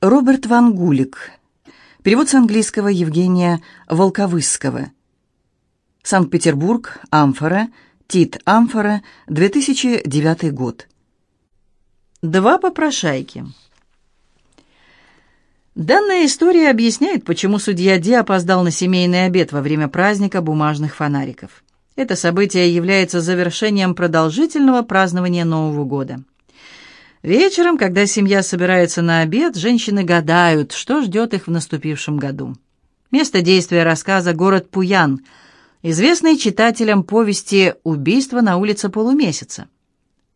Роберт Ван Гулик. Перевод с английского Евгения Волковысского. Санкт-Петербург, Амфора, Тит Амфора, 2009 год. Два попрошайки. Данная история объясняет, почему судья Ди опоздал на семейный обед во время праздника бумажных фонариков. Это событие является завершением продолжительного празднования Нового года. Вечером, когда семья собирается на обед, женщины гадают, что ждет их в наступившем году. Место действия рассказа – город Пуян, известный читателям повести «Убийство на улице полумесяца».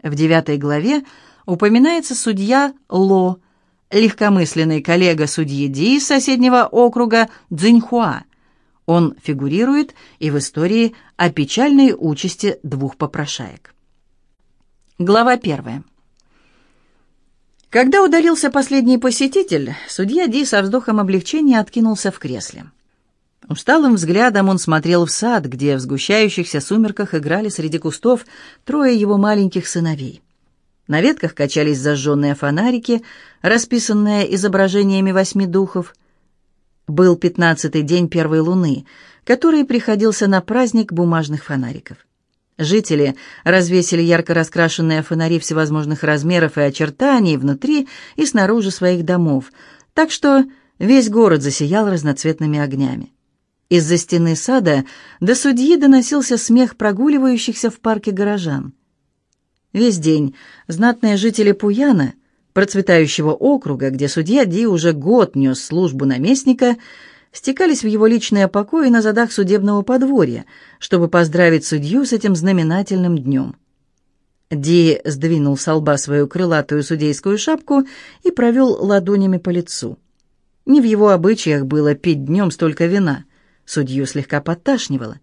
В девятой главе упоминается судья Ло, легкомысленный коллега судьи Ди из соседнего округа Цзиньхуа. Он фигурирует и в истории о печальной участи двух попрошаек. Глава первая. Когда удалился последний посетитель, судья Ди со вздохом облегчения откинулся в кресле. Усталым взглядом он смотрел в сад, где в сгущающихся сумерках играли среди кустов трое его маленьких сыновей. На ветках качались зажженные фонарики, расписанные изображениями восьми духов. Был пятнадцатый день первой луны, который приходился на праздник бумажных фонариков. Жители развесили ярко раскрашенные фонари всевозможных размеров и очертаний внутри и снаружи своих домов, так что весь город засиял разноцветными огнями. Из-за стены сада до судьи доносился смех прогуливающихся в парке горожан. Весь день знатные жители Пуяна, процветающего округа, где судья Ди уже год нес службу наместника, стекались в его личные покои на задах судебного подворья, чтобы поздравить судью с этим знаменательным днем. Ди сдвинул с лба свою крылатую судейскую шапку и провел ладонями по лицу. Не в его обычаях было пить днем столько вина. Судью слегка подташнивало.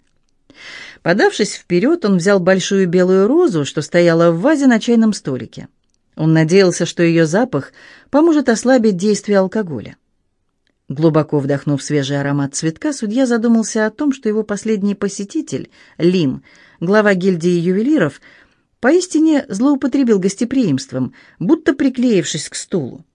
Подавшись вперед, он взял большую белую розу, что стояла в вазе на чайном столике. Он надеялся, что ее запах поможет ослабить действие алкоголя. Глубоко вдохнув свежий аромат цветка, судья задумался о том, что его последний посетитель, Лим, глава гильдии ювелиров, поистине злоупотребил гостеприимством, будто приклеившись к стулу.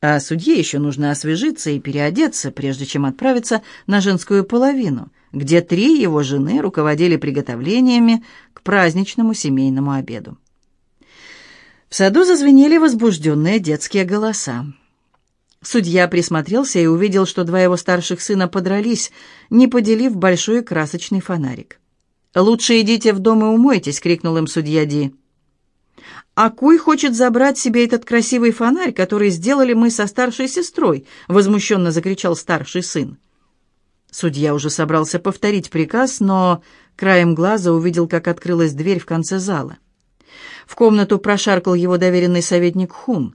А судье еще нужно освежиться и переодеться, прежде чем отправиться на женскую половину, где три его жены руководили приготовлениями к праздничному семейному обеду. В саду зазвенели возбужденные детские голоса. Судья присмотрелся и увидел, что два его старших сына подрались, не поделив большой красочный фонарик. «Лучше идите в дом и умойтесь!» — крикнул им судья Ди. «А Куй хочет забрать себе этот красивый фонарь, который сделали мы со старшей сестрой!» — возмущенно закричал старший сын. Судья уже собрался повторить приказ, но краем глаза увидел, как открылась дверь в конце зала. В комнату прошаркал его доверенный советник Хун.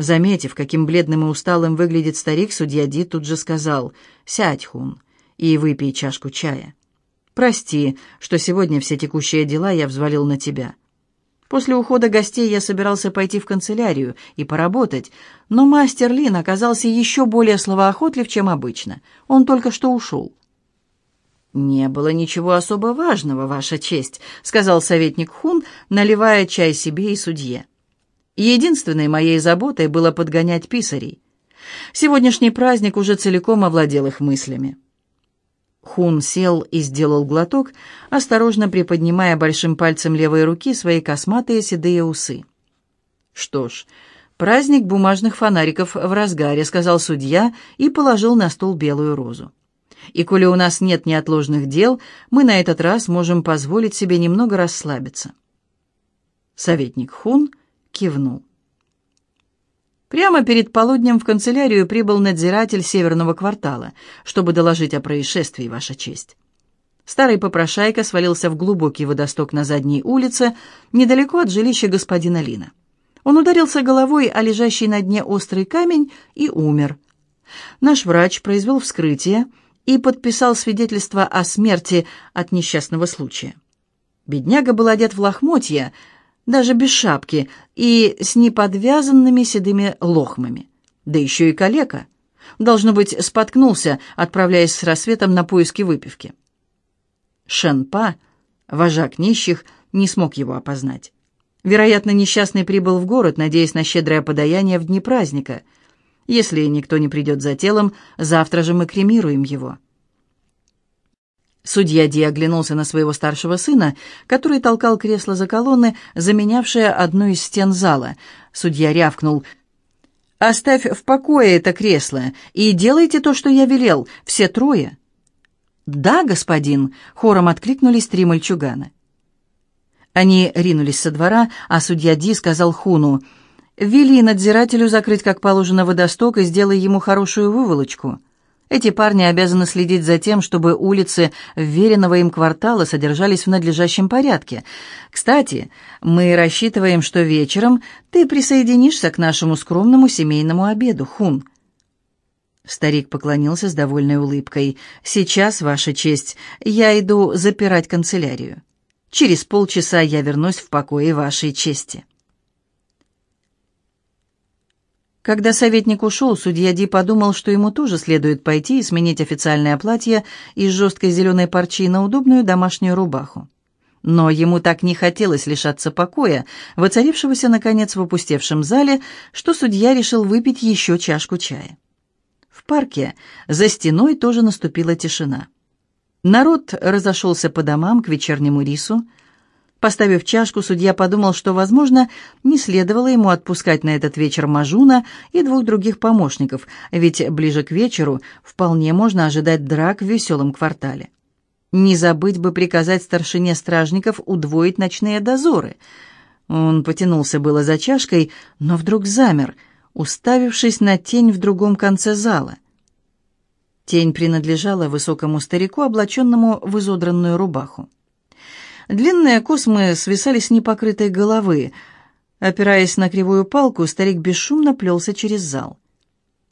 Заметив, каким бледным и усталым выглядит старик, судья Ди тут же сказал «Сядь, Хун, и выпей чашку чая. Прости, что сегодня все текущие дела я взвалил на тебя. После ухода гостей я собирался пойти в канцелярию и поработать, но мастер Лин оказался еще более словоохотлив, чем обычно. Он только что ушел». «Не было ничего особо важного, Ваша честь», — сказал советник Хун, наливая чай себе и судье. Единственной моей заботой было подгонять писарей. Сегодняшний праздник уже целиком овладел их мыслями. Хун сел и сделал глоток, осторожно приподнимая большим пальцем левой руки свои косматые седые усы. «Что ж, праздник бумажных фонариков в разгаре», — сказал судья и положил на стол белую розу. «И коли у нас нет неотложных дел, мы на этот раз можем позволить себе немного расслабиться». Советник Хун кивнул. Прямо перед полуднем в канцелярию прибыл надзиратель северного квартала, чтобы доложить о происшествии, Ваша честь. Старый попрошайка свалился в глубокий водосток на задней улице, недалеко от жилища господина Лина. Он ударился головой о лежащий на дне острый камень и умер. Наш врач произвел вскрытие и подписал свидетельство о смерти от несчастного случая. Бедняга был одет в лохмотья, даже без шапки, и с неподвязанными седыми лохмами. Да еще и калека. Должно быть, споткнулся, отправляясь с рассветом на поиски выпивки. Шенпа, вожак нищих, не смог его опознать. Вероятно, несчастный прибыл в город, надеясь на щедрое подаяние в дни праздника. Если никто не придет за телом, завтра же мы кремируем его». Судья Ди оглянулся на своего старшего сына, который толкал кресло за колонны, заменявшее одну из стен зала. Судья рявкнул. «Оставь в покое это кресло и делайте то, что я велел, все трое». «Да, господин», — хором откликнулись три мальчугана. Они ринулись со двора, а судья Ди сказал Хуну, «Вели надзирателю закрыть как положено водосток и сделай ему хорошую выволочку». Эти парни обязаны следить за тем, чтобы улицы вверенного им квартала содержались в надлежащем порядке. Кстати, мы рассчитываем, что вечером ты присоединишься к нашему скромному семейному обеду, Хун». Старик поклонился с довольной улыбкой. «Сейчас, Ваша честь, я иду запирать канцелярию. Через полчаса я вернусь в покое Вашей чести». Когда советник ушел, судья Ди подумал, что ему тоже следует пойти и сменить официальное платье из жесткой зеленой парчи на удобную домашнюю рубаху. Но ему так не хотелось лишаться покоя, воцарившегося, наконец, в опустевшем зале, что судья решил выпить еще чашку чая. В парке за стеной тоже наступила тишина. Народ разошелся по домам к вечернему рису, Поставив чашку, судья подумал, что, возможно, не следовало ему отпускать на этот вечер Мажуна и двух других помощников, ведь ближе к вечеру вполне можно ожидать драк в веселом квартале. Не забыть бы приказать старшине стражников удвоить ночные дозоры. Он потянулся было за чашкой, но вдруг замер, уставившись на тень в другом конце зала. Тень принадлежала высокому старику, облаченному в изодранную рубаху. Длинные космы свисали с непокрытой головы. Опираясь на кривую палку, старик бесшумно плелся через зал.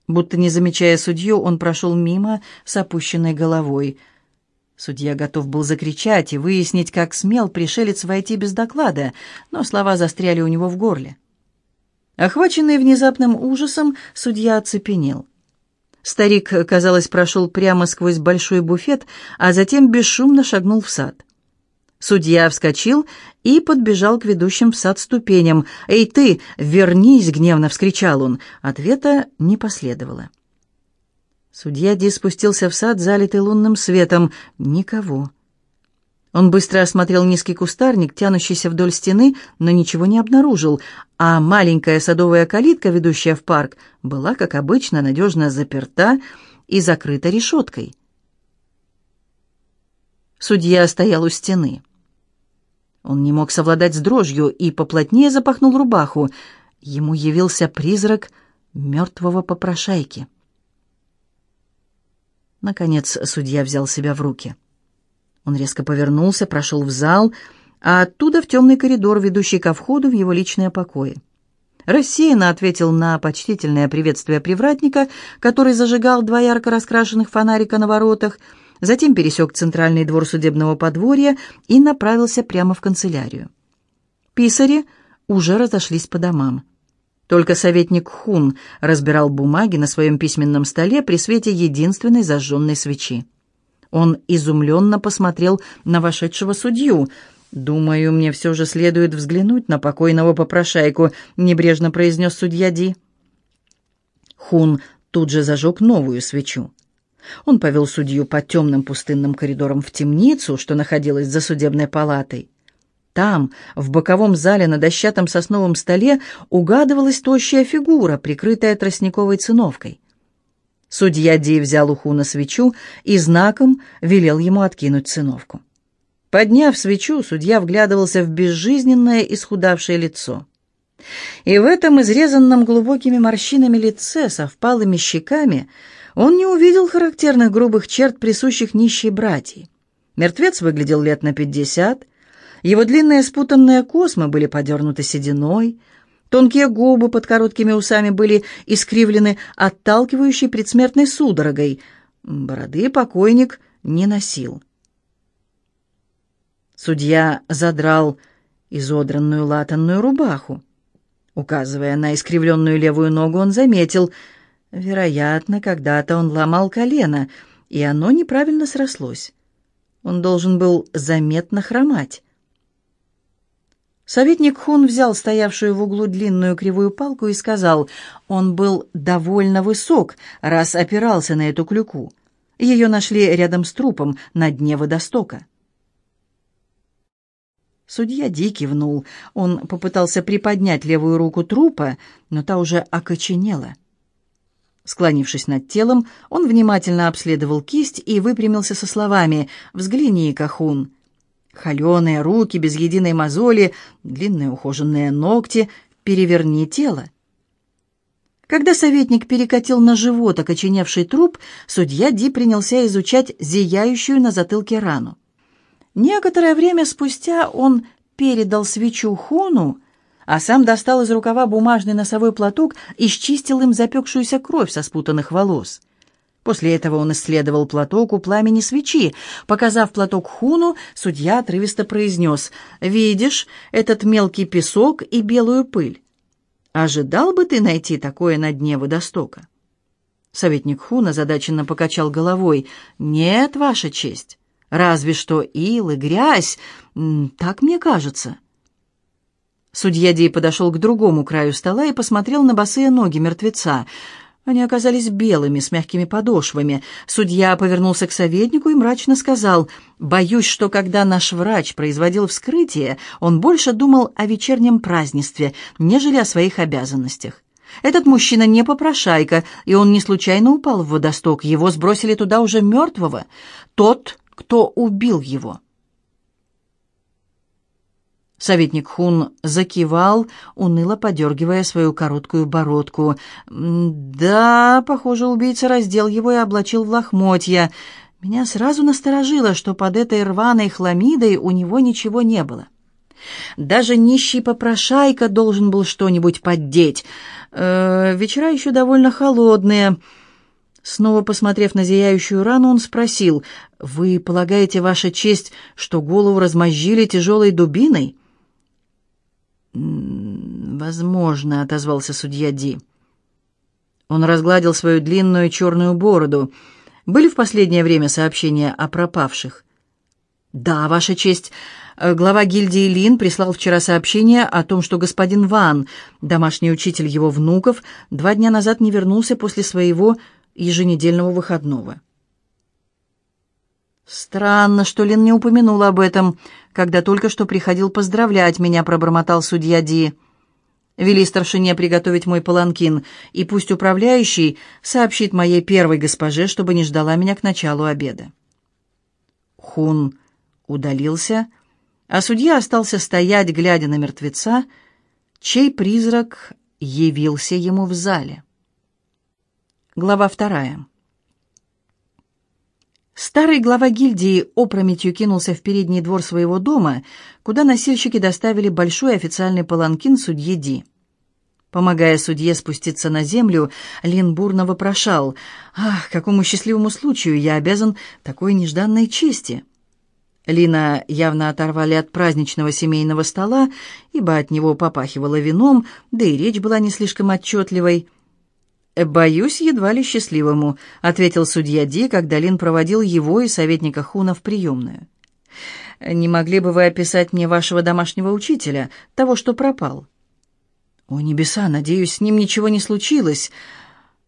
Будто не замечая судью, он прошел мимо с опущенной головой. Судья готов был закричать и выяснить, как смел пришелец войти без доклада, но слова застряли у него в горле. Охваченный внезапным ужасом, судья оцепенел. Старик, казалось, прошел прямо сквозь большой буфет, а затем бесшумно шагнул в сад. Судья вскочил и подбежал к ведущим в сад ступеням. «Эй ты, вернись!» — гневно вскричал он. Ответа не последовало. Судья Ди спустился в сад, залитый лунным светом. Никого. Он быстро осмотрел низкий кустарник, тянущийся вдоль стены, но ничего не обнаружил, а маленькая садовая калитка, ведущая в парк, была, как обычно, надежно заперта и закрыта решеткой. Судья стоял у стены. Он не мог совладать с дрожью и поплотнее запахнул рубаху. Ему явился призрак мертвого попрошайки. Наконец судья взял себя в руки. Он резко повернулся, прошел в зал, а оттуда в темный коридор, ведущий ко входу в его личное покои. Рассеянно ответил на почтительное приветствие привратника, который зажигал два ярко раскрашенных фонарика на воротах — затем пересек центральный двор судебного подворья и направился прямо в канцелярию. Писари уже разошлись по домам. Только советник Хун разбирал бумаги на своем письменном столе при свете единственной зажженной свечи. Он изумленно посмотрел на вошедшего судью. «Думаю, мне все же следует взглянуть на покойного попрошайку», — небрежно произнес судья Ди. Хун тут же зажег новую свечу. Он повел судью по темным пустынным коридорам в темницу, что находилась за судебной палатой. Там, в боковом зале на дощатом сосновом столе, угадывалась тощая фигура, прикрытая тростниковой циновкой. Судья Ди взял уху на свечу и знаком велел ему откинуть циновку. Подняв свечу, судья вглядывался в безжизненное исхудавшее лицо. И в этом изрезанном глубокими морщинами лице со впалыми щеками – он не увидел характерных грубых черт, присущих нищей братьей. Мертвец выглядел лет на пятьдесят, его длинные спутанные космы были подернуты сединой, тонкие губы под короткими усами были искривлены отталкивающей предсмертной судорогой. Бороды покойник не носил. Судья задрал изодранную латанную рубаху. Указывая на искривленную левую ногу, он заметил — Вероятно, когда-то он ломал колено, и оно неправильно срослось. Он должен был заметно хромать. Советник Хун взял стоявшую в углу длинную кривую палку и сказал, он был довольно высок, раз опирался на эту клюку. Ее нашли рядом с трупом на дне водостока. Судья Ди кивнул. Он попытался приподнять левую руку трупа, но та уже окоченела. Склонившись над телом, он внимательно обследовал кисть и выпрямился со словами «Взгляни, Кахун». Холеные руки без единой мозоли, длинные ухоженные ногти, переверни тело. Когда советник перекатил на живот окоченевший труп, судья Ди принялся изучать зияющую на затылке рану. Некоторое время спустя он передал свечу Хуну, а сам достал из рукава бумажный носовой платок и счистил им запекшуюся кровь со спутанных волос. После этого он исследовал платок у пламени свечи. Показав платок Хуну, судья отрывисто произнес «Видишь этот мелкий песок и белую пыль? Ожидал бы ты найти такое на дне водостока?» Советник Хуна задаченно покачал головой «Нет, Ваша честь, разве что ил и грязь, так мне кажется». Судья Ди подошел к другому краю стола и посмотрел на босые ноги мертвеца – они оказались белыми, с мягкими подошвами. Судья повернулся к советнику и мрачно сказал, «Боюсь, что когда наш врач производил вскрытие, он больше думал о вечернем празднестве, нежели о своих обязанностях. Этот мужчина не попрошайка, и он не случайно упал в водосток. Его сбросили туда уже мертвого. Тот, кто убил его». Советник Хун закивал, уныло подергивая свою короткую бородку. «Да, похоже, убийца раздел его и облачил в лохмотья. Меня сразу насторожило, что под этой рваной хламидой у него ничего не было. Даже нищий попрошайка должен был что-нибудь поддеть. Э, вечера еще довольно холодные». Снова посмотрев на зияющую рану, он спросил, «Вы полагаете, Ваша честь, что голову размозжили тяжелой дубиной?» «Возможно», — отозвался судья Ди. Он разгладил свою длинную черную бороду. «Были в последнее время сообщения о пропавших?» «Да, Ваша честь. Глава гильдии Лин прислал вчера сообщение о том, что господин Ван, домашний учитель его внуков, два дня назад не вернулся после своего еженедельного выходного». «Странно, что Лин не упомянул об этом, когда только что приходил поздравлять меня», — пробормотал судья Ди. «Вели старшине приготовить мой паланкин, и пусть управляющий сообщит моей первой госпоже, чтобы не ждала меня к началу обеда». Хун удалился, а судья остался стоять, глядя на мертвеца, чей призрак явился ему в зале. Глава вторая. Старый глава гильдии опрометью кинулся в передний двор своего дома, куда носильщики доставили большой официальный паланкин судьи Ди. Помогая судье спуститься на землю, Лин бурно вопрошал, «Ах, какому счастливому случаю я обязан такой нежданной чести!» Лина явно оторвали от праздничного семейного стола, ибо от него попахивало вином, да и речь была не слишком отчетливой – «Боюсь, едва ли счастливому», — ответил судья Ди, когда Лин проводил его и советника Хуна в приемную. «Не могли бы вы описать мне вашего домашнего учителя, того, что пропал?» «О, небеса, надеюсь, с ним ничего не случилось.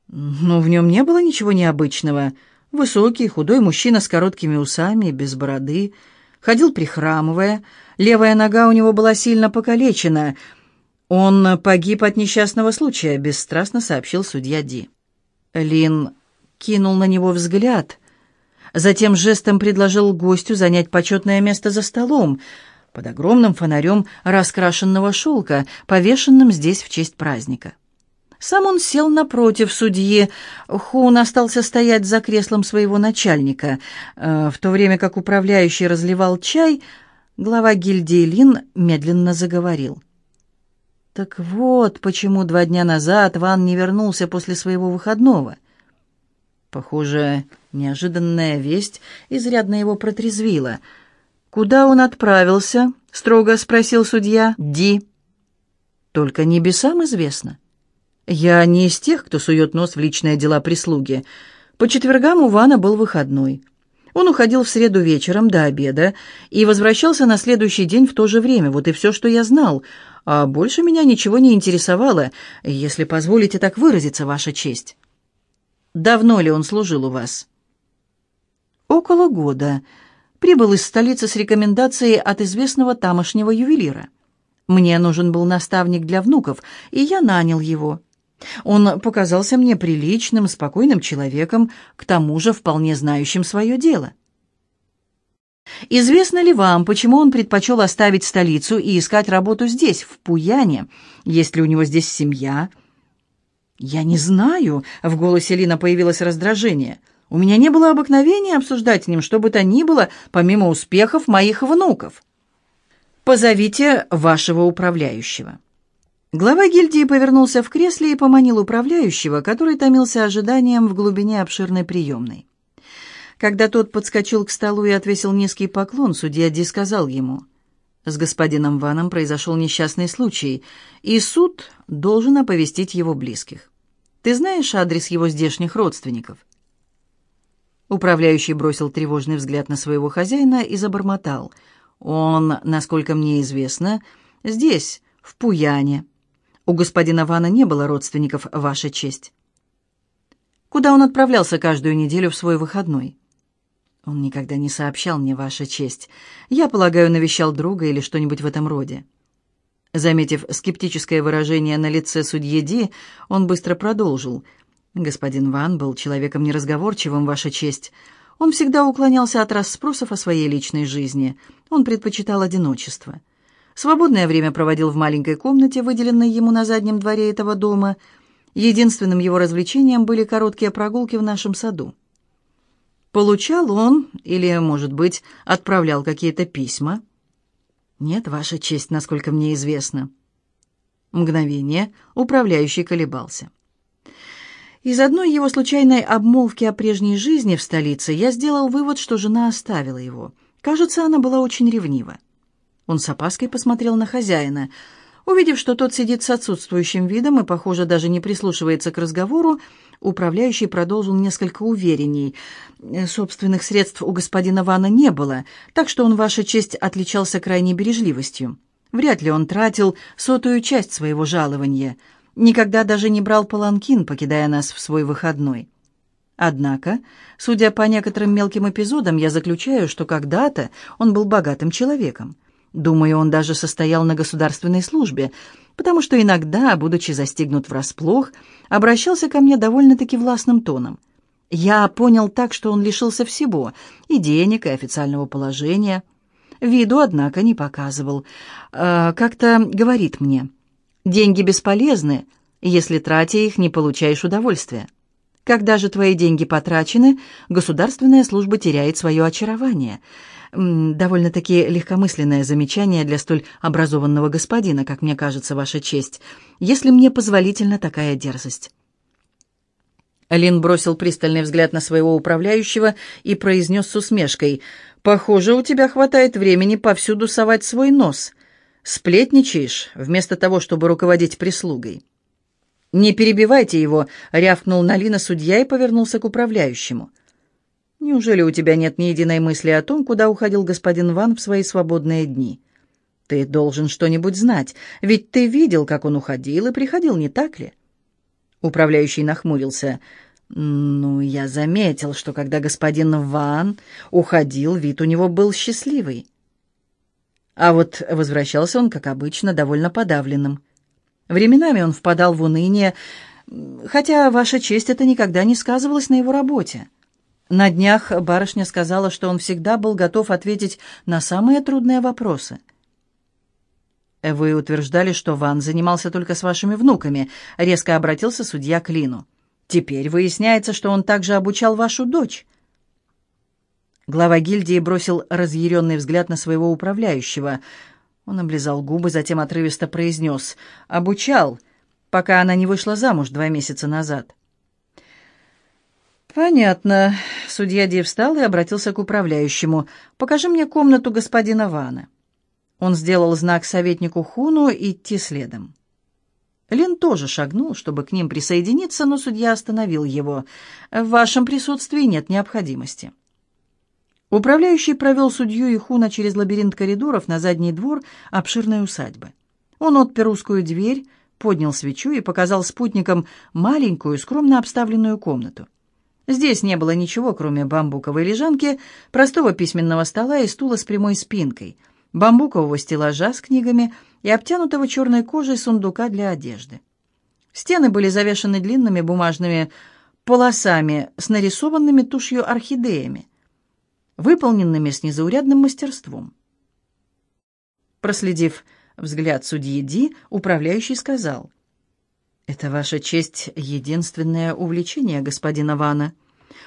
Но в нем не было ничего необычного. Высокий, худой мужчина с короткими усами, без бороды, ходил прихрамывая, левая нога у него была сильно покалечена — «Он погиб от несчастного случая», — бесстрастно сообщил судья Ди. Лин кинул на него взгляд, затем жестом предложил гостю занять почетное место за столом под огромным фонарем раскрашенного шелка, повешенным здесь в честь праздника. Сам он сел напротив судьи. Хун остался стоять за креслом своего начальника. Э, в то время как управляющий разливал чай, глава гильдии Лин медленно заговорил. Так вот, почему два дня назад Ван не вернулся после своего выходного. Похоже, неожиданная весть изрядно его протрезвила. «Куда он отправился?» — строго спросил судья. «Ди». «Только небесам известно. Я не из тех, кто сует нос в личные дела прислуги. По четвергам у Вана был выходной. Он уходил в среду вечером до обеда и возвращался на следующий день в то же время. Вот и все, что я знал. А больше меня ничего не интересовало, если позволите так выразиться, Ваша честь. Давно ли он служил у вас? Около года. Прибыл из столицы с рекомендацией от известного тамошнего ювелира. Мне нужен был наставник для внуков, и я нанял его. Он показался мне приличным, спокойным человеком, к тому же вполне знающим свое дело. Известно ли вам, почему он предпочел оставить столицу и искать работу здесь, в Пуяне, есть ли у него здесь семья? Я не знаю, в голосе Лина появилось раздражение. У меня не было обыкновения обсуждать с ним что бы то ни было, помимо успехов моих внуков. Позовите вашего управляющего. Глава гильдии повернулся в кресле и поманил управляющего, который томился ожиданием в глубине обширной приемной. Когда тот подскочил к столу и отвесил низкий поклон, судья Ди сказал ему, «С господином Ваном произошел несчастный случай, и суд должен оповестить его близких. Ты знаешь адрес его здешних родственников?» Управляющий бросил тревожный взгляд на своего хозяина и забормотал. «Он, насколько мне известно, здесь, в Пуяне». У господина Вана не было родственников, Ваша честь. Куда он отправлялся каждую неделю в свой выходной? Он никогда не сообщал мне, Ваша честь. Я полагаю, навещал друга или что-нибудь в этом роде. Заметив скептическое выражение на лице судьи Ди, он быстро продолжил. «Господин Ван был человеком неразговорчивым, Ваша честь. Он всегда уклонялся от расспросов о своей личной жизни. Он предпочитал одиночество. Свободное время проводил в маленькой комнате, выделенной ему на заднем дворе этого дома. Единственным его развлечением были короткие прогулки в нашем саду. Получал он, или, может быть, отправлял какие-то письма? Нет, Ваша честь, насколько мне известно. Мгновение управляющий колебался. Из одной его случайной обмолвки о прежней жизни в столице я сделал вывод, что жена оставила его. Кажется, она была очень ревнива. Он с опаской посмотрел на хозяина. Увидев, что тот сидит с отсутствующим видом и, похоже, даже не прислушивается к разговору, управляющий продолжил несколько уверенней. Собственных средств у господина Вана не было, так что он, ваша честь, отличался крайней бережливостью. Вряд ли он тратил сотую часть своего жалования. Никогда даже не брал паланкин, покидая нас в свой выходной. Однако, судя по некоторым мелким эпизодам, я заключаю, что когда-то он был богатым человеком. Думаю, он даже состоял на государственной службе, потому что иногда, будучи застигнут врасплох, обращался ко мне довольно-таки властным тоном. Я понял так, что он лишился всего, и денег, и официального положения. Виду, однако, не показывал. Э, как-то говорит мне, деньги бесполезны, если, тратя их, не получаешь удовольствия. Когда же твои деньги потрачены, государственная служба теряет свое очарование — довольно-таки легкомысленное замечание для столь образованного господина, как мне кажется, Ваша честь, если мне позволительна такая дерзость». Лин бросил пристальный взгляд на своего управляющего и произнес с усмешкой, «Похоже, у тебя хватает времени повсюду совать свой нос. Сплетничаешь, вместо того, чтобы руководить прислугой». «Не перебивайте его», — рявкнул на Лина судья и повернулся к управляющему. Неужели у тебя нет ни единой мысли о том, куда уходил господин Ван в свои свободные дни? Ты должен что-нибудь знать, ведь ты видел, как он уходил и приходил, не так ли?» Управляющий нахмурился. «Ну, я заметил, что когда господин Ван уходил, вид у него был счастливый. А вот возвращался он, как обычно, довольно подавленным. Временами он впадал в уныние, хотя, ваша честь, это никогда не сказывалось на его работе. На днях барышня сказала, что он всегда был готов ответить на самые трудные вопросы. «Вы утверждали, что Ван занимался только с вашими внуками», — резко обратился судья к Лину. «Теперь выясняется, что он также обучал вашу дочь». Глава гильдии бросил разъяренный взгляд на своего управляющего. Он облизал губы, затем отрывисто произнес «Обучал, пока она не вышла замуж два месяца назад». «Понятно». Судья Ди встал и обратился к управляющему. «Покажи мне комнату господина Вана». Он сделал знак советнику Хуну идти следом. Лин тоже шагнул, чтобы к ним присоединиться, но судья остановил его. «В вашем присутствии нет необходимости». Управляющий провел судью и Хуна через лабиринт коридоров на задний двор обширной усадьбы. Он отпер узкую дверь, поднял свечу и показал спутникам маленькую, скромно обставленную комнату. Здесь не было ничего, кроме бамбуковой лежанки, простого письменного стола и стула с прямой спинкой, бамбукового стеллажа с книгами и обтянутого черной кожей сундука для одежды. Стены были завешаны длинными бумажными полосами с нарисованными тушью орхидеями, выполненными с незаурядным мастерством. Проследив взгляд судьи Ди, управляющий сказал, «Это, Ваша честь, единственное увлечение господина Вана.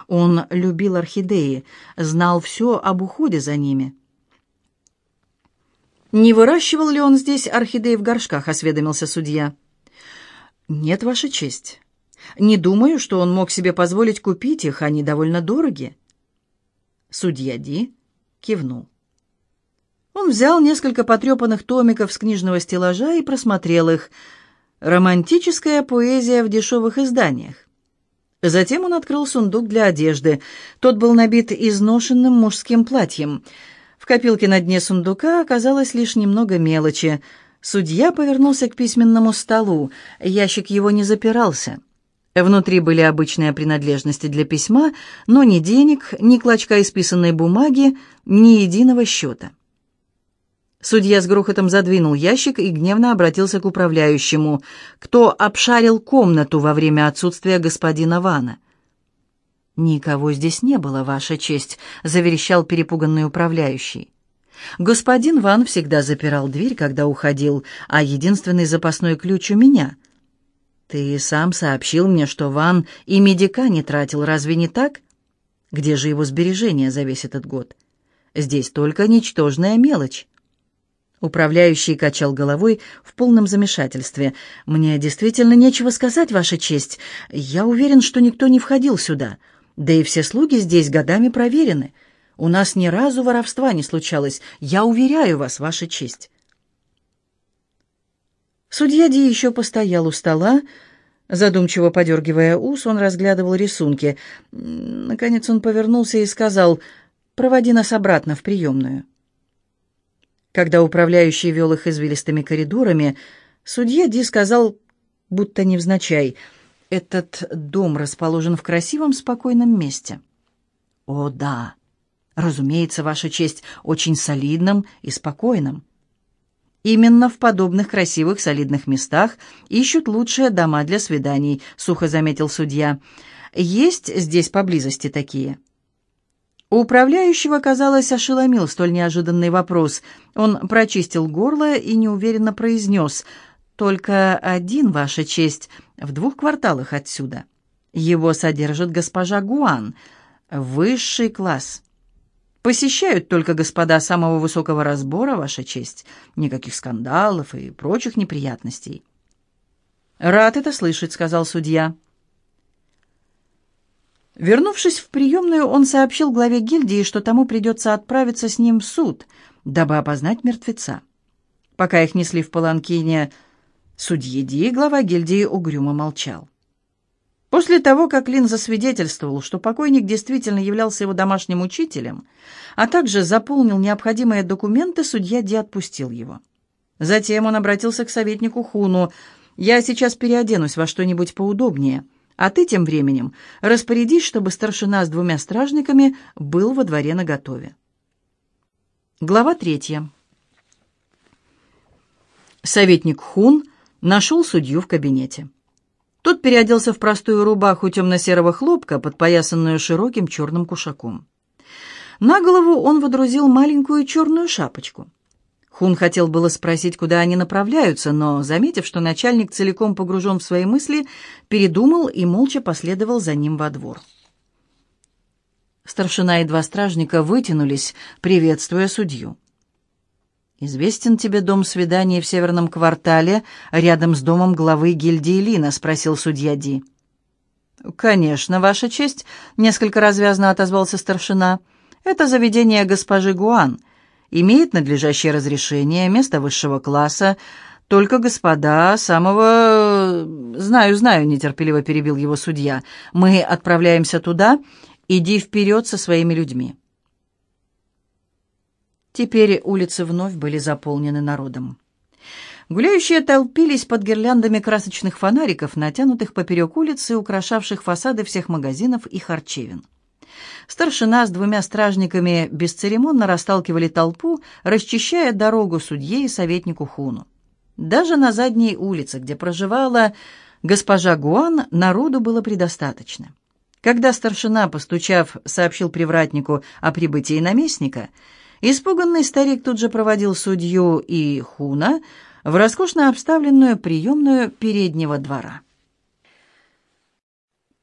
Он любил орхидеи, знал все об уходе за ними». «Не выращивал ли он здесь орхидеи в горшках?» — осведомился судья. «Нет, Ваша честь. Не думаю, что он мог себе позволить купить их, они довольно дороги». Судья Ди кивнул. Он взял несколько потрепанных томиков с книжного стеллажа и просмотрел их. Романтическая поэзия в дешевых изданиях. Затем он открыл сундук для одежды. Тот был набит изношенным мужским платьем. В копилке на дне сундука оказалось лишь немного мелочи. Судья повернулся к письменному столу. Ящик его не запирался. Внутри были обычные принадлежности для письма, но ни денег, ни клочка исписанной бумаги, ни единого счета. Судья с грохотом задвинул ящик и гневно обратился к управляющему. «Кто обшарил комнату во время отсутствия господина Вана?» «Никого здесь не было, Ваша честь», — заверещал перепуганный управляющий. «Господин Ван всегда запирал дверь, когда уходил, а единственный запасной ключ у меня — «Ты сам сообщил мне, что Ван и медика не тратил, разве не так? Где же его сбережения за весь этот год? Здесь только ничтожная мелочь». Управляющий качал головой в полном замешательстве. «Мне действительно нечего сказать, Ваша честь. Я уверен, что никто не входил сюда. Да и все слуги здесь годами проверены. У нас ни разу воровства не случалось. Я уверяю вас, Ваша честь». Судья Ди еще постоял у стола, задумчиво подергивая ус, он разглядывал рисунки. Наконец он повернулся и сказал, «Проводи нас обратно в приемную». Когда управляющий вел их извилистыми коридорами, судья Ди сказал, будто невзначай, «Этот дом расположен в красивом, спокойном месте». «О, да! Разумеется, Ваша честь, очень солидном и спокойном. Именно в подобных красивых солидных местах ищут лучшие дома для свиданий, сухо заметил судья. Есть здесь поблизости такие. У управляющего, казалось, ошеломил столь неожиданный вопрос. Он прочистил горло и неуверенно произнес «Только один, Ваша честь, в двух кварталах отсюда. Его содержит госпожа Гуан. Высший класс». Посещают только господа самого высокого разбора, Ваша честь. Никаких скандалов и прочих неприятностей». «Рад это слышать», — сказал судья. Вернувшись в приемную, он сообщил главе гильдии, что тому придется отправиться с ним в суд, дабы опознать мертвеца. Пока их несли в паланкине судьи глава гильдии угрюмо молчал. После того, как Лин засвидетельствовал, что покойник действительно являлся его домашним учителем, а также заполнил необходимые документы, судья Ди отпустил его. Затем он обратился к советнику Хуну. «Я сейчас переоденусь во что-нибудь поудобнее, а ты тем временем распорядись, чтобы старшина с двумя стражниками был во дворе наготове». Глава третья. Советник Хун нашел судью в кабинете. Тот переоделся в простую рубаху темно-серого хлопка, подпоясанную широким черным кушаком. На голову он водрузил маленькую черную шапочку. Хун хотел было спросить, куда они направляются, но, заметив, что начальник целиком погружен в свои мысли, передумал и молча последовал за ним во двор. Старшина и два стражника вытянулись, приветствуя судью. «Известен тебе дом свиданий в северном квартале, рядом с домом главы гильдии Лина?» — спросил судья Ди. «Конечно, Ваша честь», — несколько развязно отозвался старшина. «Это заведение госпожи Гуан. Имеет надлежащее разрешение, место высшего класса. Только господа самого...» «Знаю, знаю», — нетерпеливо перебил его судья. «Мы отправляемся туда. Иди вперед со своими людьми». Теперь улицы вновь были заполнены народом. Гуляющие толпились под гирляндами красочных фонариков, натянутых поперек улицы, украшавших фасады всех магазинов и харчевин. Старшина с двумя стражниками бесцеремонно расталкивали толпу, расчищая дорогу судье и советнику Хуну. Даже на задней улице, где проживала госпожа Гуан, народу было предостаточно. Когда старшина, постучав, сообщил привратнику о прибытии наместника, испуганный старик тут же проводил судью и Хуна в роскошно обставленную приемную переднего двора.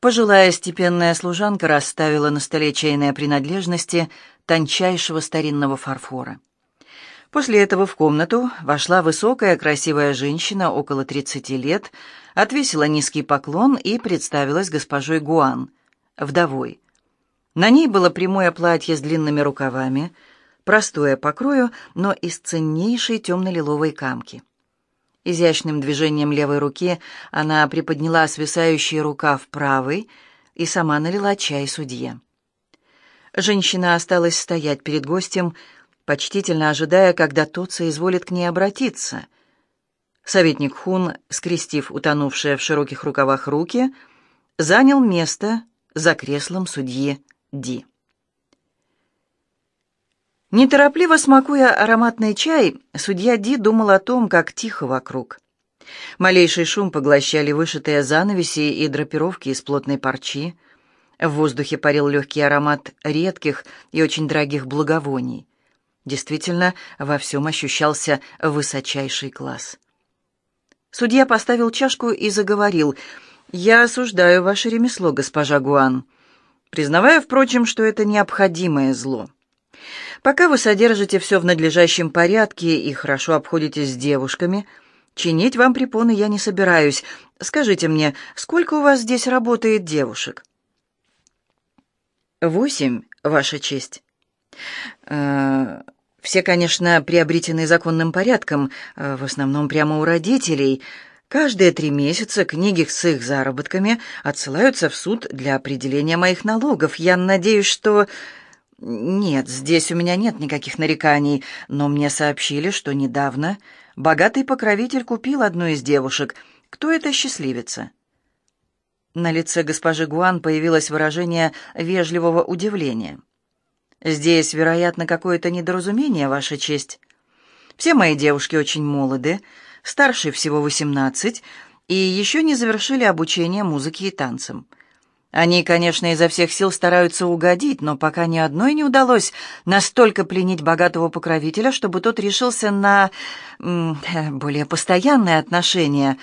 Пожилая степенная служанка расставила на столе чайные принадлежности тончайшего старинного фарфора. После этого в комнату вошла высокая красивая женщина около 30 лет, отвесила низкий поклон и представилась госпожой Гуан, вдовой. На ней было прямое платье с длинными рукавами, простое по крою, но из ценнейшей темно-лиловой камки. Изящным движением левой руки она приподняла свисающий рукав правой и сама налила чай судье. Женщина осталась стоять перед гостем, почтительно ожидая, когда тот соизволит к ней обратиться. Советник Хун, скрестив утонувшие в широких рукавах руки, занял место за креслом судьи Ди. Неторопливо смакуя ароматный чай, судья Ди думал о том, как тихо вокруг. Малейший шум поглощали вышитые занавеси и драпировки из плотной парчи. В воздухе парил легкий аромат редких и очень дорогих благовоний. Действительно, во всем ощущался высочайший класс. Судья поставил чашку и заговорил. «Я осуждаю ваше ремесло, госпожа Гуан, признавая, впрочем, что это необходимое зло». Пока вы содержите все в надлежащем порядке и хорошо обходитесь с девушками, чинить вам препоны я не собираюсь. Скажите мне, сколько у вас здесь работает девушек?» «Восемь, Ваша честь». Э, «Все, конечно, приобретены законным порядком, э, в основном прямо у родителей». Каждые три месяца книги с их заработками отсылаются в суд для определения моих налогов. Я надеюсь, что «Нет, здесь у меня нет никаких нареканий, но мне сообщили, что недавно богатый покровитель купил одну из девушек. Кто это счастливица?» На лице госпожи Гуан появилось выражение вежливого удивления. «Здесь, вероятно, какое-то недоразумение, Ваша честь. Все мои девушки очень молоды, старшей всего восемнадцать, и еще не завершили обучение музыке и танцам». Они, конечно, изо всех сил стараются угодить, но пока ни одной не удалось настолько пленить богатого покровителя, чтобы тот решился на более постоянные отношения.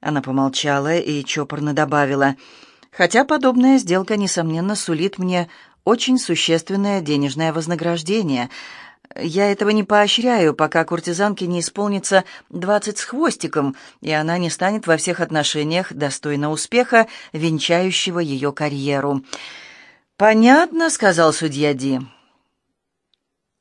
Она помолчала и чопорно добавила, «Хотя подобная сделка, несомненно, сулит мне очень существенное денежное вознаграждение». Я этого не поощряю, пока куртизанке не исполнится двадцать с хвостиком, и она не станет во всех отношениях достойна успеха, венчающего ее карьеру. «Понятно», — сказал судья Ди.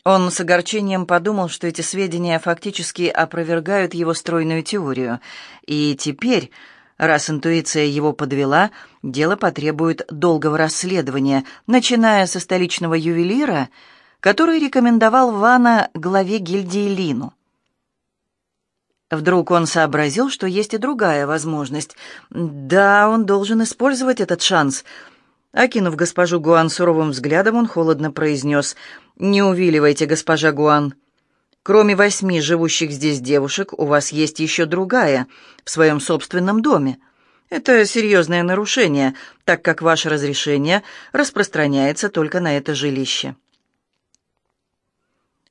Он с огорчением подумал, что эти сведения фактически опровергают его стройную теорию, и теперь... Раз интуиция его подвела, дело потребует долгого расследования, начиная со столичного ювелира — который рекомендовал Вана главе гильдии Лину. Вдруг он сообразил, что есть и другая возможность. Да, он должен использовать этот шанс. Окинув госпожу Гуан суровым взглядом, он холодно произнес «Не увиливайте, госпожа Гуан. Кроме восьми живущих здесь девушек, у вас есть еще другая, в своем собственном доме. Это серьезное нарушение, так как ваше разрешение распространяется только на это жилище».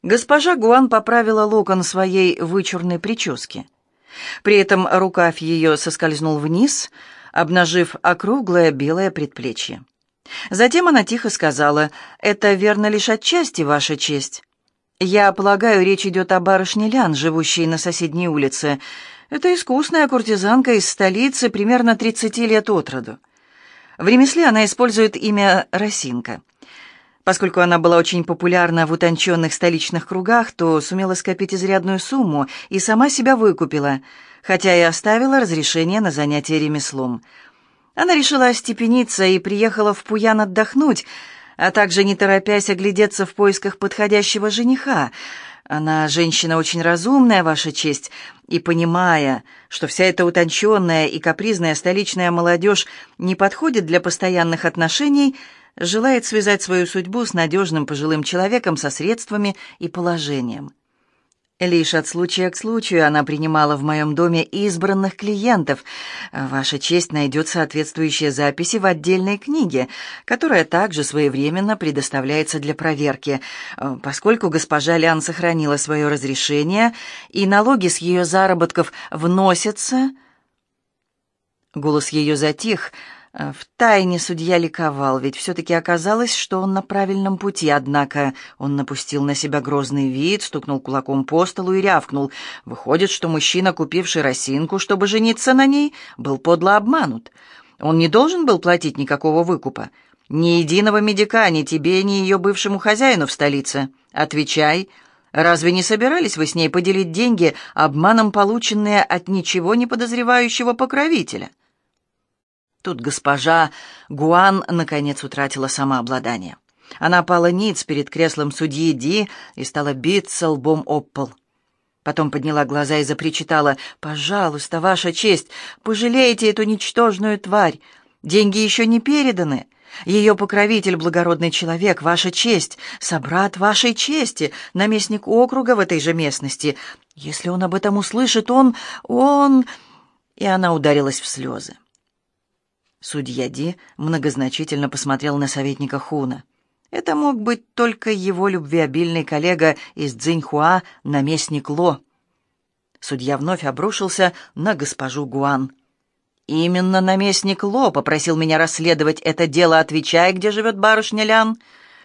Госпожа Гуан поправила локон своей вычурной прически. При этом рукав ее соскользнул вниз, обнажив округлое белое предплечье. Затем она тихо сказала, «Это верно лишь отчасти, Ваша честь. Я полагаю, речь идет о барышне Лян, живущей на соседней улице. Это искусная куртизанка из столицы, примерно 30 лет от роду. В ремесле она использует имя Росинка. Поскольку она была очень популярна в утонченных столичных кругах, то сумела скопить изрядную сумму и сама себя выкупила, хотя и оставила разрешение на занятие ремеслом. Она решила остепениться и приехала в Пуян отдохнуть, а также не торопясь оглядеться в поисках подходящего жениха. Она женщина очень разумная, Ваша честь, и понимая, что вся эта утонченная и капризная столичная молодежь не подходит для постоянных отношений, желает связать свою судьбу с надежным пожилым человеком со средствами и положением. Лишь от случая к случаю она принимала в моем доме избранных клиентов. Ваша честь найдет соответствующие записи в отдельной книге, которая также своевременно предоставляется для проверки, поскольку госпожа Лян сохранила свое разрешение, и налоги с ее заработков вносятся... Голос ее затих, — Э, в тайне судья ликовал, ведь все-таки оказалось, что он на правильном пути, однако он напустил на себя грозный вид, стукнул кулаком по столу и рявкнул. Выходит, что мужчина, купивший росинку, чтобы жениться на ней, был подло обманут. Он не должен был платить никакого выкупа. Ни единого медика ни тебе, ни ее бывшему хозяину в столице. Отвечай, разве не собирались вы с ней поделить деньги, обманом полученные от ничего не подозревающего покровителя?» Тут госпожа Гуан наконец утратила самообладание. Она пала ниц перед креслом судьи Ди и стала биться лбом об пол. Потом подняла глаза и запричитала. «Пожалуйста, ваша честь, пожалейте эту ничтожную тварь. Деньги еще не переданы. Ее покровитель — благородный человек, ваша честь, собрат вашей чести, наместник округа в этой же местности. Если он об этом услышит, он... он...» И она ударилась в слезы. Судья Ди многозначительно посмотрел на советника Хуна. Это мог быть только его любвеобильный коллега из Цзиньхуа, наместник Ло. Судья вновь обрушился на госпожу Гуан. «Именно наместник Ло попросил меня расследовать это дело, отвечая, где живет барышня Лян.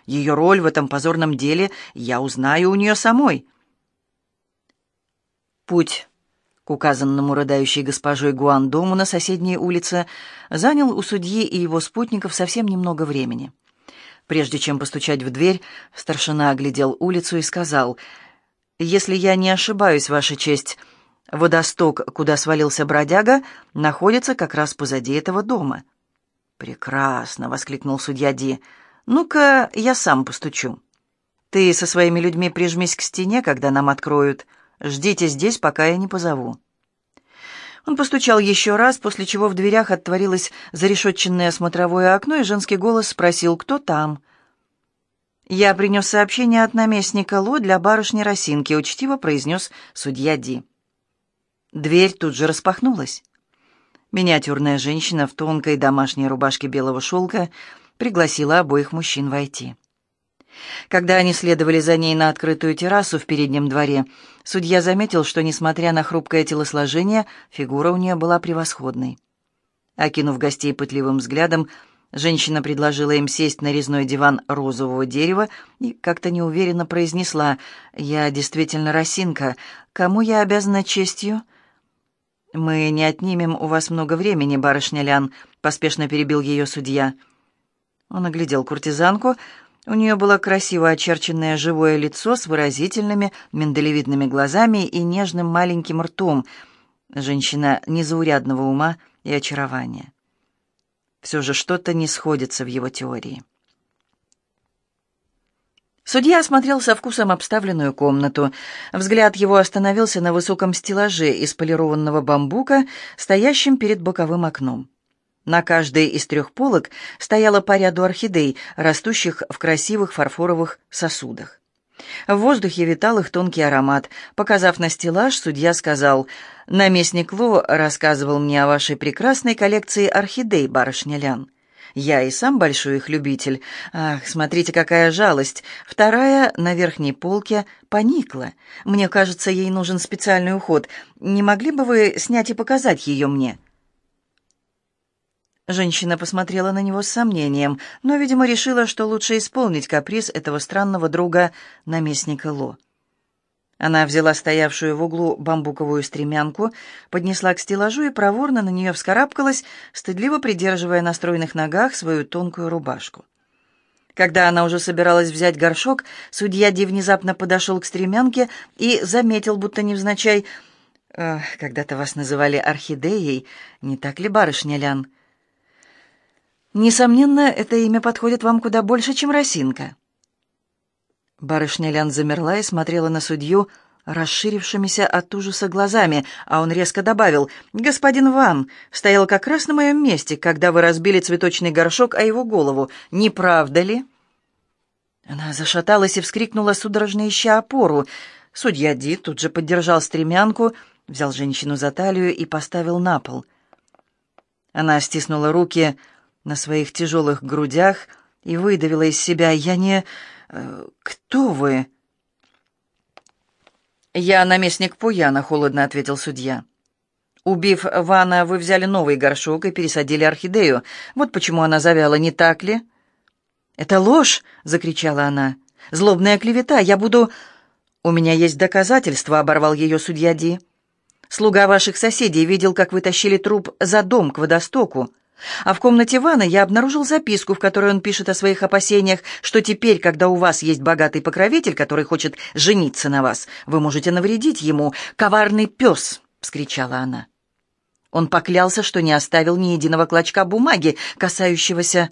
Ее роль в этом позорном деле я узнаю у нее самой». Путь к указанному рыдающей госпожой Гуандому на соседней улице, занял у судьи и его спутников совсем немного времени. Прежде чем постучать в дверь, старшина оглядел улицу и сказал, «Если я не ошибаюсь, Ваша честь, водосток, куда свалился бродяга, находится как раз позади этого дома». «Прекрасно!» — воскликнул судья Ди. «Ну-ка, я сам постучу. Ты со своими людьми прижмись к стене, когда нам откроют». Ждите здесь, пока я не позову». Он постучал еще раз, после чего в дверях отворилось зарешетченное смотровое окно, и женский голос спросил, кто там. «Я принес сообщение от наместника Ло для барышни Росинки», — учтиво произнес судья Ди. Дверь тут же распахнулась. Миниатюрная женщина в тонкой домашней рубашке белого шелка пригласила обоих мужчин войти. Когда они следовали за ней на открытую террасу в переднем дворе, судья заметил, что, несмотря на хрупкое телосложение, фигура у нее была превосходной. Окинув гостей пытливым взглядом, женщина предложила им сесть на резной диван розового дерева и как-то неуверенно произнесла «Я действительно росинка. Кому я обязана честью?» «Мы не отнимем у вас много времени, барышня Лян», — поспешно перебил ее судья. Он оглядел куртизанку, — у нее было красиво очерченное живое лицо с выразительными миндалевидными глазами и нежным маленьким ртом. Женщина незаурядного ума и очарования. Все же что-то не сходится в его теории. Судья осмотрел со вкусом обставленную комнату. Взгляд его остановился на высоком стеллаже из полированного бамбука, стоящем перед боковым окном. На каждой из трех полок стояло по ряду орхидей, растущих в красивых фарфоровых сосудах. В воздухе витал их тонкий аромат. Показав на стеллаж, судья сказал, «Наместник Ло рассказывал мне о вашей прекрасной коллекции орхидей, барышня Лян. Я и сам большой их любитель. Ах, смотрите, какая жалость. Вторая на верхней полке поникла. Мне кажется, ей нужен специальный уход. Не могли бы вы снять и показать ее мне?» Женщина посмотрела на него с сомнением, но, видимо, решила, что лучше исполнить каприз этого странного друга, наместника Ло. Она взяла стоявшую в углу бамбуковую стремянку, поднесла к стеллажу и проворно на нее вскарабкалась, стыдливо придерживая на стройных ногах свою тонкую рубашку. Когда она уже собиралась взять горшок, судья Ди внезапно подошел к стремянке и заметил, будто невзначай, «Когда-то вас называли орхидеей, не так ли, барышня Лян?» Несомненно, это имя подходит вам куда больше, чем Росинка. Барышня Лян замерла и смотрела на судью расширившимися от ужаса глазами, а он резко добавил, «Господин Ван стоял как раз на моем месте, когда вы разбили цветочный горшок о его голову. Не правда ли?» Она зашаталась и вскрикнула, судорожно ища опору. Судья Ди тут же поддержал стремянку, взял женщину за талию и поставил на пол. Она стиснула руки на своих тяжелых грудях и выдавила из себя «Я не...» Э, «Кто вы?» «Я наместник Пуяна», — холодно ответил судья. «Убив Вана, вы взяли новый горшок и пересадили орхидею. Вот почему она завяла, не так ли?» «Это ложь!» — закричала она. «Злобная клевета! Я буду...» «У меня есть доказательства», — оборвал ее судья Ди. «Слуга ваших соседей видел, как вы тащили труп за дом к водостоку. А в комнате Вана я обнаружил записку, в которой он пишет о своих опасениях, что теперь, когда у вас есть богатый покровитель, который хочет жениться на вас, вы можете навредить ему. «Коварный пес!» — вскричала она. Он поклялся, что не оставил ни единого клочка бумаги, касающегося...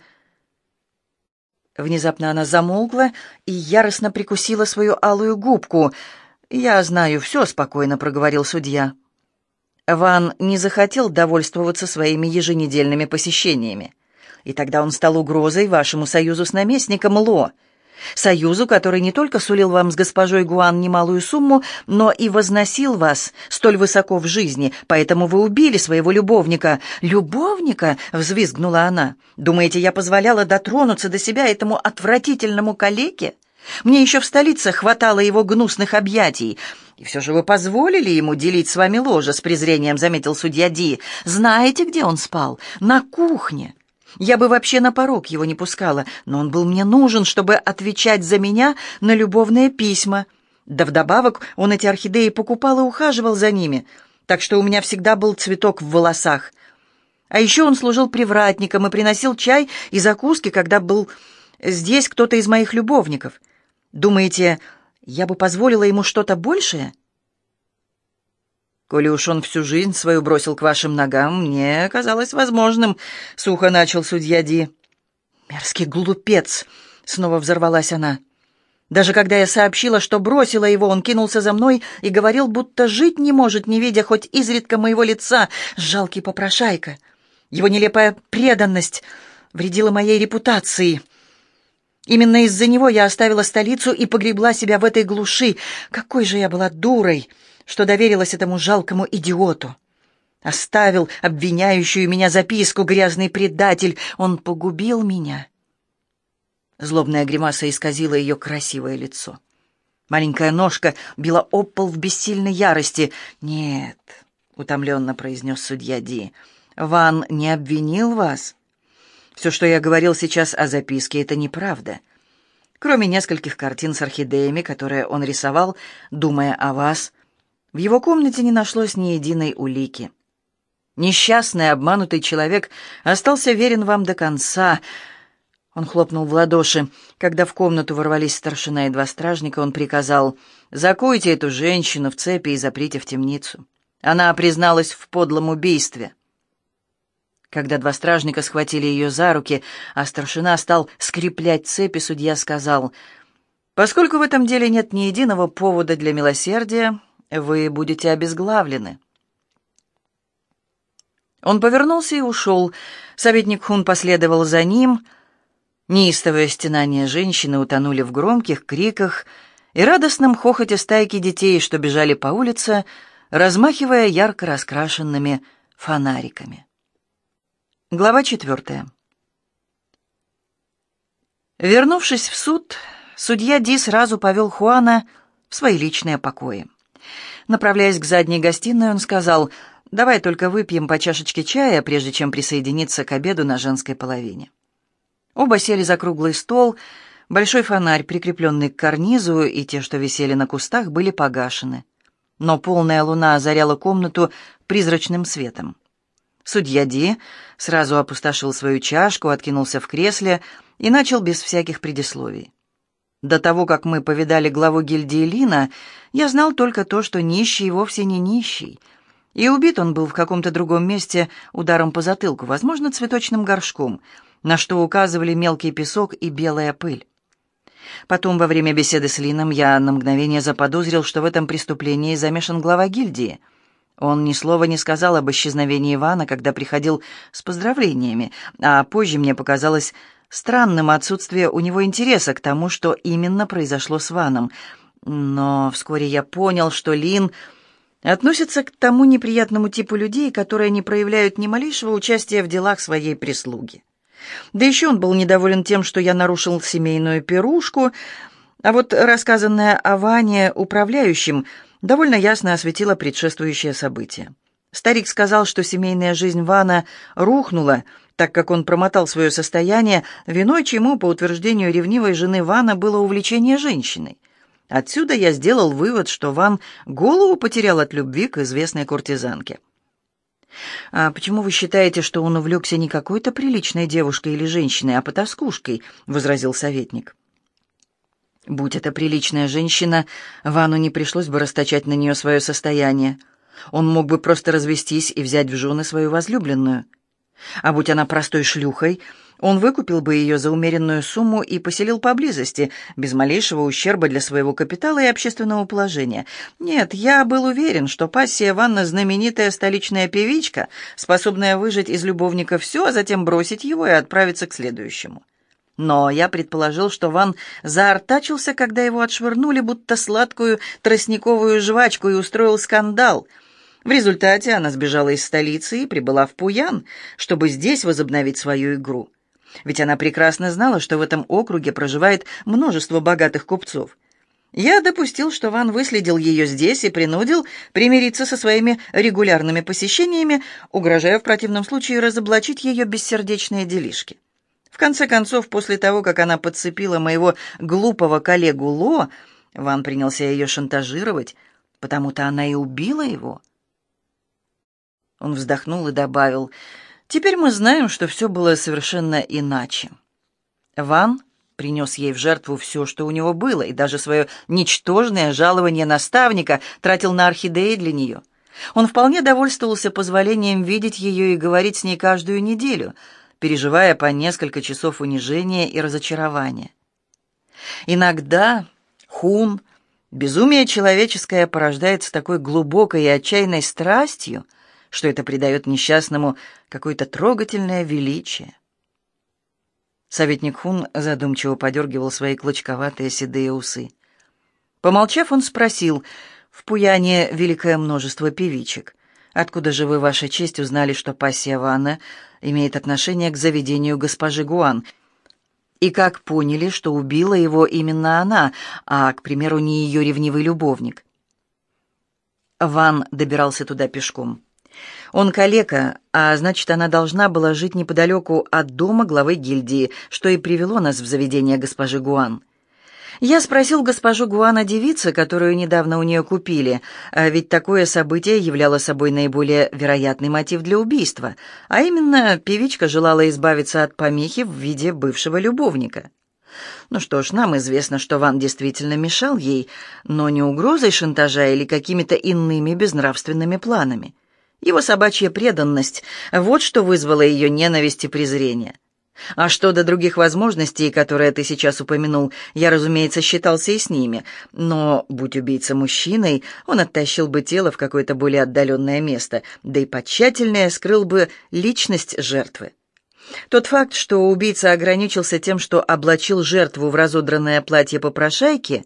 Внезапно она замолкла и яростно прикусила свою алую губку. «Я знаю все», — спокойно проговорил судья. Ван не захотел довольствоваться своими еженедельными посещениями. И тогда он стал угрозой вашему союзу с наместником Ло. Союзу, который не только сулил вам с госпожой Гуан немалую сумму, но и возносил вас столь высоко в жизни, поэтому вы убили своего любовника. «Любовника?» — взвизгнула она. «Думаете, я позволяла дотронуться до себя этому отвратительному калеке? Мне еще в столице хватало его гнусных объятий. «И все же вы позволили ему делить с вами ложе», — с презрением заметил судья Ди. «Знаете, где он спал? На кухне. Я бы вообще на порог его не пускала, но он был мне нужен, чтобы отвечать за меня на любовные письма. Да вдобавок он эти орхидеи покупал и ухаживал за ними, так что у меня всегда был цветок в волосах. А еще он служил привратником и приносил чай и закуски, когда был здесь кто-то из моих любовников. Думаете, я бы позволила ему что-то большее? Коли уж он всю жизнь свою бросил к вашим ногам, мне казалось возможным, — сухо начал судья Ди. Мерзкий глупец! — снова взорвалась она. Даже когда я сообщила, что бросила его, он кинулся за мной и говорил, будто жить не может, не видя хоть изредка моего лица, жалкий попрошайка. Его нелепая преданность вредила моей репутации — Именно из-за него я оставила столицу и погребла себя в этой глуши. Какой же я была дурой, что доверилась этому жалкому идиоту. Оставил обвиняющую меня записку, грязный предатель. Он погубил меня. Злобная гримаса исказила ее красивое лицо. Маленькая ножка била об пол в бессильной ярости. «Нет», — утомленно произнес судья Ди, — «Ван не обвинил вас?» Все, что я говорил сейчас о записке, это неправда. Кроме нескольких картин с орхидеями, которые он рисовал, думая о вас, в его комнате не нашлось ни единой улики. Несчастный, обманутый человек остался верен вам до конца. Он хлопнул в ладоши. Когда в комнату ворвались старшина и два стражника, он приказал «Закуйте эту женщину в цепи и заприте в темницу». Она призналась в подлом убийстве. Когда два стражника схватили ее за руки, а старшина стал скреплять цепи, судья сказал, «Поскольку в этом деле нет ни единого повода для милосердия, вы будете обезглавлены». Он повернулся и ушел. Советник Хун последовал за ним. Неистовое стенание женщины утонули в громких криках и радостном хохоте стайки детей, что бежали по улице, размахивая ярко раскрашенными фонариками. Глава четвертая. Вернувшись в суд, судья Ди сразу повел Хуана в свои личные покои. Направляясь к задней гостиной, он сказал, «Давай только выпьем по чашечке чая, прежде чем присоединиться к обеду на женской половине». Оба сели за круглый стол, большой фонарь, прикрепленный к карнизу, и те, что висели на кустах, были погашены. Но полная луна озаряла комнату призрачным светом. Судья Ди сразу опустошил свою чашку, откинулся в кресле и начал без всяких предисловий. До того, как мы повидали главу гильдии Лина, я знал только то, что нищий вовсе не нищий. И убит он был в каком-то другом месте ударом по затылку, возможно, цветочным горшком. на что указывали мелкий песок и белая пыль. Потом, во время беседы с Лином, я на мгновение заподозрил, что в этом преступлении замешан глава гильдии. Он ни слова не сказал об исчезновении Ивана, когда приходил с поздравлениями, а позже мне показалось странным отсутствие у него интереса к тому, что именно произошло с Ваном. Но вскоре я понял, что Лин относится к тому неприятному типу людей, которые не проявляют ни малейшего участия в делах своей прислуги. Да еще он был недоволен тем, что я нарушил семейную пирушку, а вот рассказанное о Ване управляющим довольно ясно осветило предшествующее событие. Старик сказал, что семейная жизнь Вана рухнула, так как он промотал свое состояние, виной чему, по утверждению ревнивой жены Вана, было увлечение женщиной. Отсюда я сделал вывод, что Ван голову потерял от любви к известной куртизанке. «А почему вы считаете, что он увлекся не какой-то приличной девушкой или женщиной, а потаскушкой?» — возразил советник. «Будь это приличная женщина, Вану не пришлось бы расточать на нее свое состояние. Он мог бы просто развестись и взять в жены свою возлюбленную. А будь она простой шлюхой, он выкупил бы ее за умеренную сумму и поселил поблизости, без малейшего ущерба для своего капитала и общественного положения. Нет, я был уверен, что пассия Ванна — знаменитая столичная певичка, способная выжать из любовника все, а затем бросить его и отправиться к следующему. Но я предположил, что Ван заортачился, когда его отшвырнули, будто сладкую тростниковую жвачку, и устроил скандал — в результате она сбежала из столицы и прибыла в Пуян, чтобы здесь возобновить свою игру. Ведь она прекрасно знала, что в этом округе проживает множество богатых купцов. Я допустил, что Ван выследил ее здесь и принудил примириться со своими регулярными посещениями, угрожая в противном случае разоблачить ее бессердечные делишки. В конце концов, после того, как она подцепила моего глупого коллегу Ло, Ван принялся ее шантажировать, потому-то она и убила его. Он вздохнул и добавил, «Теперь мы знаем, что все было совершенно иначе. Ван принес ей в жертву все, что у него было, и даже свое ничтожное жалование наставника тратил на орхидеи для нее. Он вполне довольствовался позволением видеть ее и говорить с ней каждую неделю, переживая по несколько часов унижения и разочарования. Иногда хун, безумие человеческое порождается такой глубокой и отчаянной страстью, что это придает несчастному какое-то трогательное величие. Советник Хун задумчиво подергивал свои клочковатые седые усы. Помолчав, он спросил, «В Пуяне великое множество певичек. Откуда же вы, Ваша честь, узнали, что пассия Ванна имеет отношение к заведению госпожи Гуан?» И как поняли, что убила его именно она, а, к примеру, не ее ревнивый любовник? Ван добирался туда пешком. Он калека, а значит, она должна была жить неподалеку от дома главы гильдии, что и привело нас в заведение госпожи Гуан. Я спросил госпожу Гуан о девице, которую недавно у нее купили, а ведь такое событие являло собой наиболее вероятный мотив для убийства, а именно певичка желала избавиться от помехи в виде бывшего любовника. Ну что ж, нам известно, что Ван действительно мешал ей, но не угрозой шантажа или какими-то иными безнравственными планами. Его собачья преданность — вот что вызвало ее ненависть и презрение. А что до других возможностей, которые ты сейчас упомянул, я, разумеется, считался и с ними. Но, будь убийца мужчиной, он оттащил бы тело в какое-то более отдаленное место, да и потщательнее скрыл бы личность жертвы. Тот факт, что убийца ограничился тем, что облачил жертву в разодранное платье попрошайки,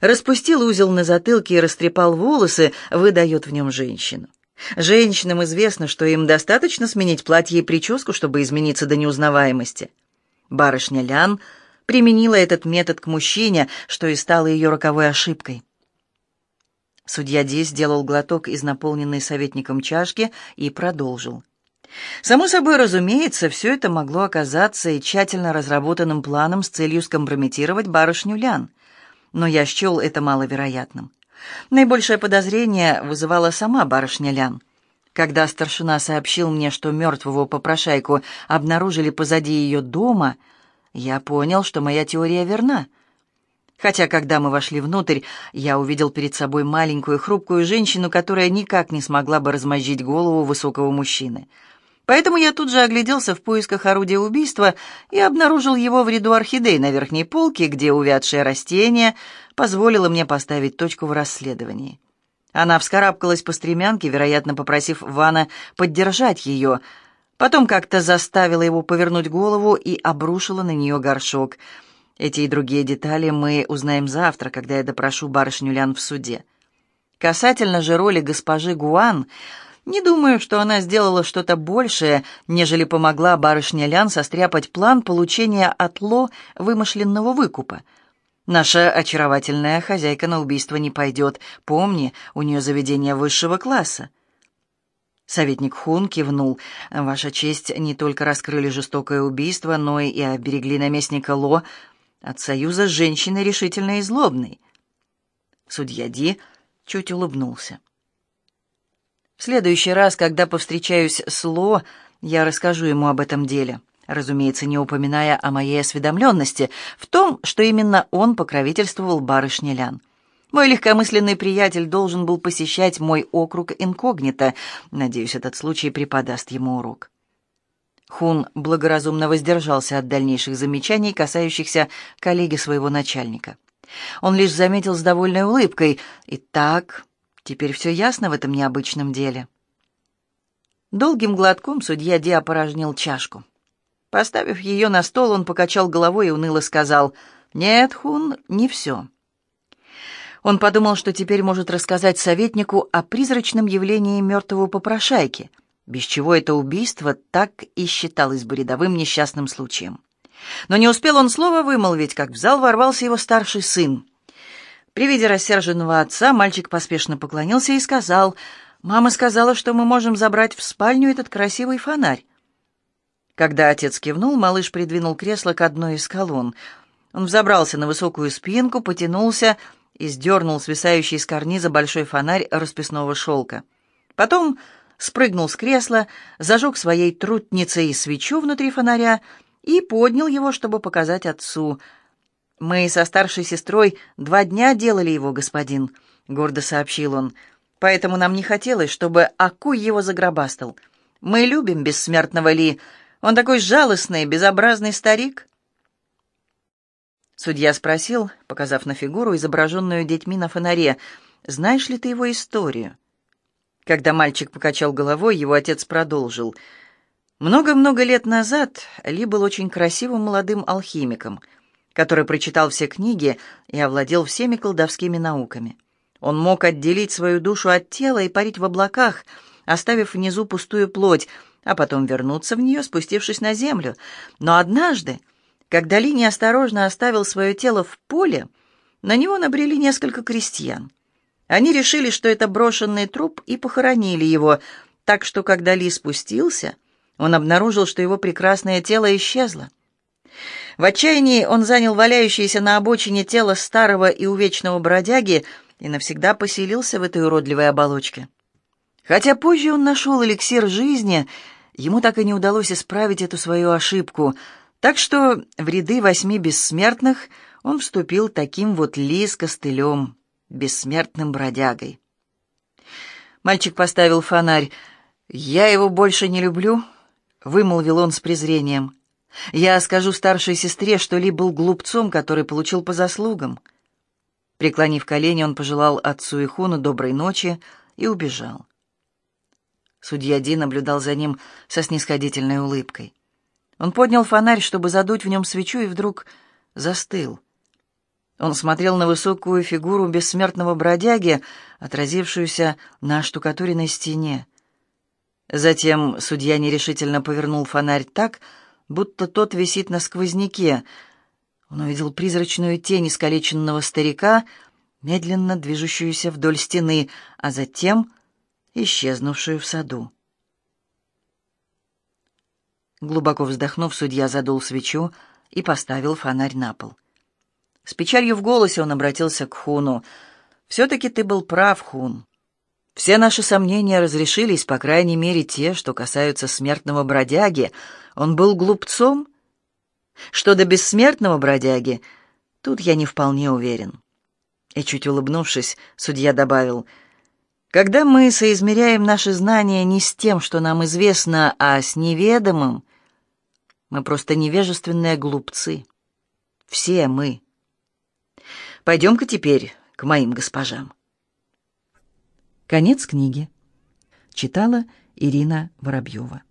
распустил узел на затылке и растрепал волосы, выдает в нем женщину. Женщинам известно, что им достаточно сменить платье и прическу, чтобы измениться до неузнаваемости. Барышня Лян применила этот метод к мужчине, что и стало ее роковой ошибкой. Судья Ди сделал глоток из наполненной советником чашки и продолжил. Само собой, разумеется, все это могло оказаться и тщательно разработанным планом с целью скомпрометировать барышню Лян, но я счел это маловероятным. Наибольшее подозрение вызывала сама барышня Лян. Когда старшина сообщил мне, что мертвого попрошайку обнаружили позади ее дома, я понял, что моя теория верна. Хотя, когда мы вошли внутрь, я увидел перед собой маленькую хрупкую женщину, которая никак не смогла бы размозжить голову высокого мужчины. Поэтому я тут же огляделся в поисках орудия убийства и обнаружил его в ряду орхидей на верхней полке, где увядшее растение позволило мне поставить точку в расследовании. Она вскарабкалась по стремянке, вероятно, попросив Вана поддержать ее, потом как-то заставила его повернуть голову и обрушила на нее горшок. Эти и другие детали мы узнаем завтра, когда я допрошу барышню Лян в суде. Касательно же роли госпожи Гуан, не думаю, что она сделала что-то большее, нежели помогла барышне Лян состряпать план получения от Ло вымышленного выкупа. Наша очаровательная хозяйка на убийство не пойдет. Помни, у нее заведение высшего класса. Советник Хун кивнул. «Ваша честь, не только раскрыли жестокое убийство, но и оберегли наместника Ло от союза с женщиной решительной и злобной». Судья Ди чуть улыбнулся. В следующий раз, когда повстречаюсь с Ло, я расскажу ему об этом деле, разумеется, не упоминая о моей осведомленности в том, что именно он покровительствовал барышне Лян. Мой легкомысленный приятель должен был посещать мой округ инкогнито. Надеюсь, этот случай преподаст ему урок. Хун благоразумно воздержался от дальнейших замечаний, касающихся коллеги своего начальника. Он лишь заметил с довольной улыбкой. «Итак, теперь все ясно в этом необычном деле». Долгим глотком судья Ди опорожнил чашку. Поставив ее на стол, он покачал головой и уныло сказал, «Нет, Хун, не все». Он подумал, что теперь может рассказать советнику о призрачном явлении мертвого попрошайки, без чего это убийство так и считалось бы рядовым несчастным случаем. Но не успел он слова вымолвить, как в зал ворвался его старший сын. При виде рассерженного отца мальчик поспешно поклонился и сказал, «Мама сказала, что мы можем забрать в спальню этот красивый фонарь». Когда отец кивнул, малыш придвинул кресло к одной из колонн. Он взобрался на высокую спинку, потянулся и сдернул свисающий с карниза большой фонарь расписного шелка. Потом спрыгнул с кресла, зажег своей трутницей свечу внутри фонаря и поднял его, чтобы показать отцу. «Мы со старшей сестрой два дня делали его, господин», — гордо сообщил он. «Поэтому нам не хотелось, чтобы Акуй его загробастал. Мы любим бессмертного Ли. Он такой жалостный, безобразный старик». Судья спросил, показав на фигуру, изображенную детьми на фонаре, «Знаешь ли ты его историю?» Когда мальчик покачал головой, его отец продолжил — много-много лет назад Ли был очень красивым молодым алхимиком, который прочитал все книги и овладел всеми колдовскими науками. Он мог отделить свою душу от тела и парить в облаках, оставив внизу пустую плоть, а потом вернуться в нее, спустившись на землю. Но однажды, когда Ли неосторожно оставил свое тело в поле, на него набрели несколько крестьян. Они решили, что это брошенный труп, и похоронили его, так что, когда Ли спустился — он обнаружил, что его прекрасное тело исчезло. В отчаянии он занял валяющееся на обочине тело старого и увечного бродяги и навсегда поселился в этой уродливой оболочке. Хотя позже он нашел эликсир жизни, ему так и не удалось исправить эту свою ошибку, так что в ряды восьми бессмертных он вступил таким вот ли с костылем, бессмертным бродягой. Мальчик поставил фонарь. «Я его больше не люблю», — вымолвил он с презрением. «Я скажу старшей сестре, что Ли был глупцом, который получил по заслугам». Преклонив колени, он пожелал отцу и Хуну доброй ночи и убежал. Судья Ди наблюдал за ним со снисходительной улыбкой. Он поднял фонарь, чтобы задуть в нем свечу, и вдруг застыл. Он смотрел на высокую фигуру бессмертного бродяги, отразившуюся на штукатуренной стене. Затем судья нерешительно повернул фонарь так, будто тот висит на сквозняке. Он увидел призрачную тень искалеченного старика, медленно движущуюся вдоль стены, а затем исчезнувшую в саду. Глубоко вздохнув, судья задул свечу и поставил фонарь на пол. С печалью в голосе он обратился к Хуну. «Все-таки ты был прав, Хун. Все наши сомнения разрешились, по крайней мере, те, что касаются смертного бродяги. Он был глупцом? Что до бессмертного бродяги, тут я не вполне уверен. И чуть улыбнувшись, судья добавил, Когда мы соизмеряем наши знания не с тем, что нам известно, а с неведомым, мы просто невежественные глупцы. Все мы. Пойдем-ка теперь к моим госпожам. Конец книги. Читала Ирина Воробьева.